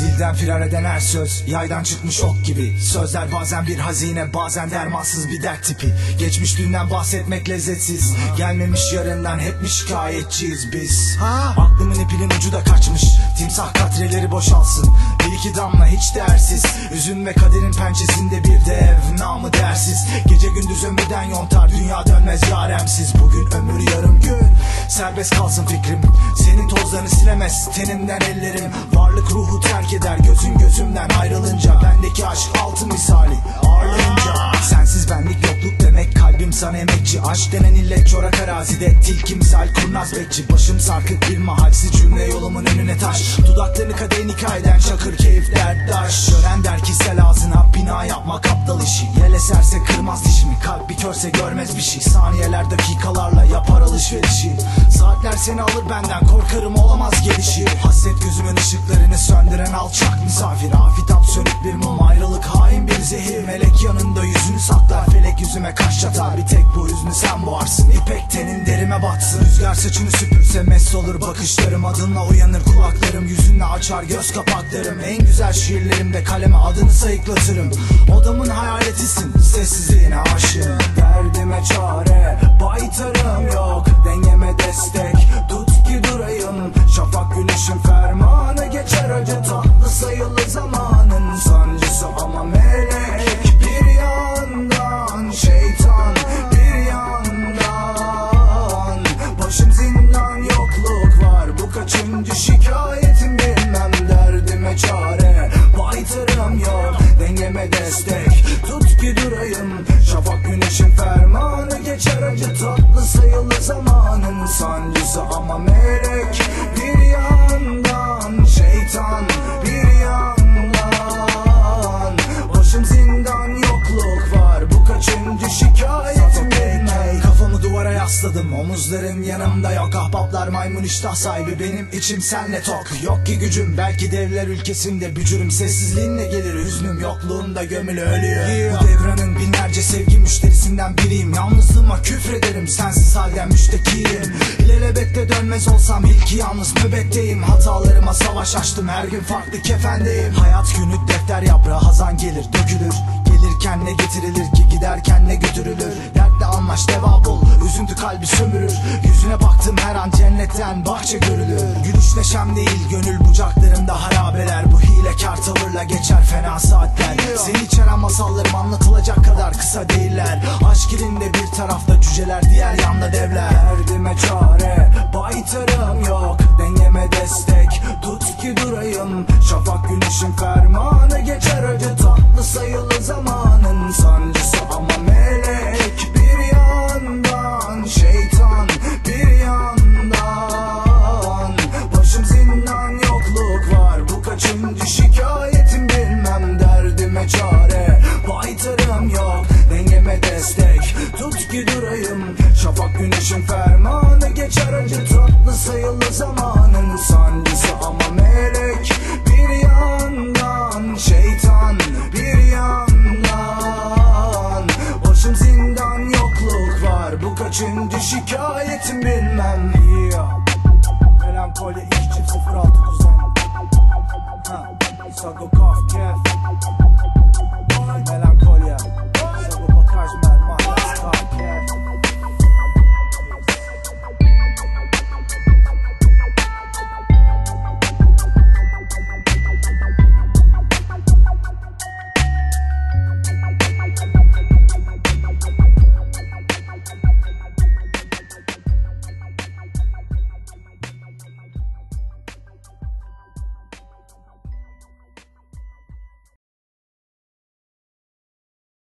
Dilden firar eden her söz Yaydan çıkmış ok gibi. Sözler bazen bir hazine Bazen dermansız bir dert tipi. Geçmiş dünden bahsetmek lezzetsiz. Gelmemiş yarından hep mi şikayetçiyiz biz? Aklımın ipinin ucu da kaçmış. Timsah katreleri boşalsın. Bir iki damla hiç değersiz. Üzüm ve kaderin pençesinde bir dev Namı değersiz Gece gündüz ömürden yontar Dünya dönmez yaremsiz. Bugün ömür yarım gün Serbest kalsın fikrim. Senin tozlarını silemez tenimden ellerim. Varlık ruhu terk eder gözün gözümden ayrılınca. Bendeki aşk altın misali ağırlayınca Sensiz benlik yokluk demek kalbim sana emekçi. Aşk denen illet çorak arazide. Tilki misal kurnaz bekçi. Başım sarkık bir mahalsiz cümle yolumun önüne taş. Dudaklarını kadeh nikah eden çakır keyif derttaş Gören der ki sel ağzına bina yapmak aptal işi. Yel eserse kırmaz dişimi kalp bir körse görmez bir şey. Saniyeler dakikalarla yapar alışverişi seni alır benden korkarım olamaz gelişi. Hasret gözümün ışıklarını söndüren alçak misafir. Afitap sönük bir mum ayrılık hain bir zehir. Melek yanında yüzünü saklar felek yüzüme kaş çatar. Bir tek bu hüznü sen boğarsın. İpek tenin derime batsın. Rüzgar saçını süpürse mest olur bakışlarım. Adınla uyanır kulaklarım yüzünle açar göz kapaklarım. En güzel şiirlerimde kaleme adını sayıklatırım. Odamın hayaletisin sessizliğine aşığım. Derdime dengeme destek. Tut ki durayım. Şafak güneşin fermanı geçer acı tatlı sayılı zamanın sancısı ama melek Bir yandan şeytan omuzların yanımda yok Ahbaplar maymun iştah sahibi. Benim içim senle tok. Yok ki gücüm belki devler ülkesinde bücürüm. Sessizliğinle gelir hüznüm yokluğunda gömülü ölüyor. Bu devranın binlerce sevgi müşterisinden biriyim. Yalnızlığıma küfrederim sensiz halden müştekiyim. İlelebette dönmez olsam ilki yalnız nöbetteyim. Hatalarıma savaş açtım her gün farklı kefendeyim. Hayat günü defter yaprağı hazan gelir dökülür. Gelirken ne getirilir ki giderken ne götürülür? Dertle anlaş deva bul üzüntü kalbi sömürür cennetten bahçe görülür Gülüş neşem değil gönül bucaklarımda harabeler. Bu hilekar tavırla geçer fena saatler. Seni içeren masallarım anlatılacak kadar kısa değiller. Aşk ilinde bir tarafta cüceler diğer yanda devler. Derdime çare kaçıncı şikayetim bilmem yeah. Melankoli içip 06 kuzen. Sago Kaf Kef Melankoli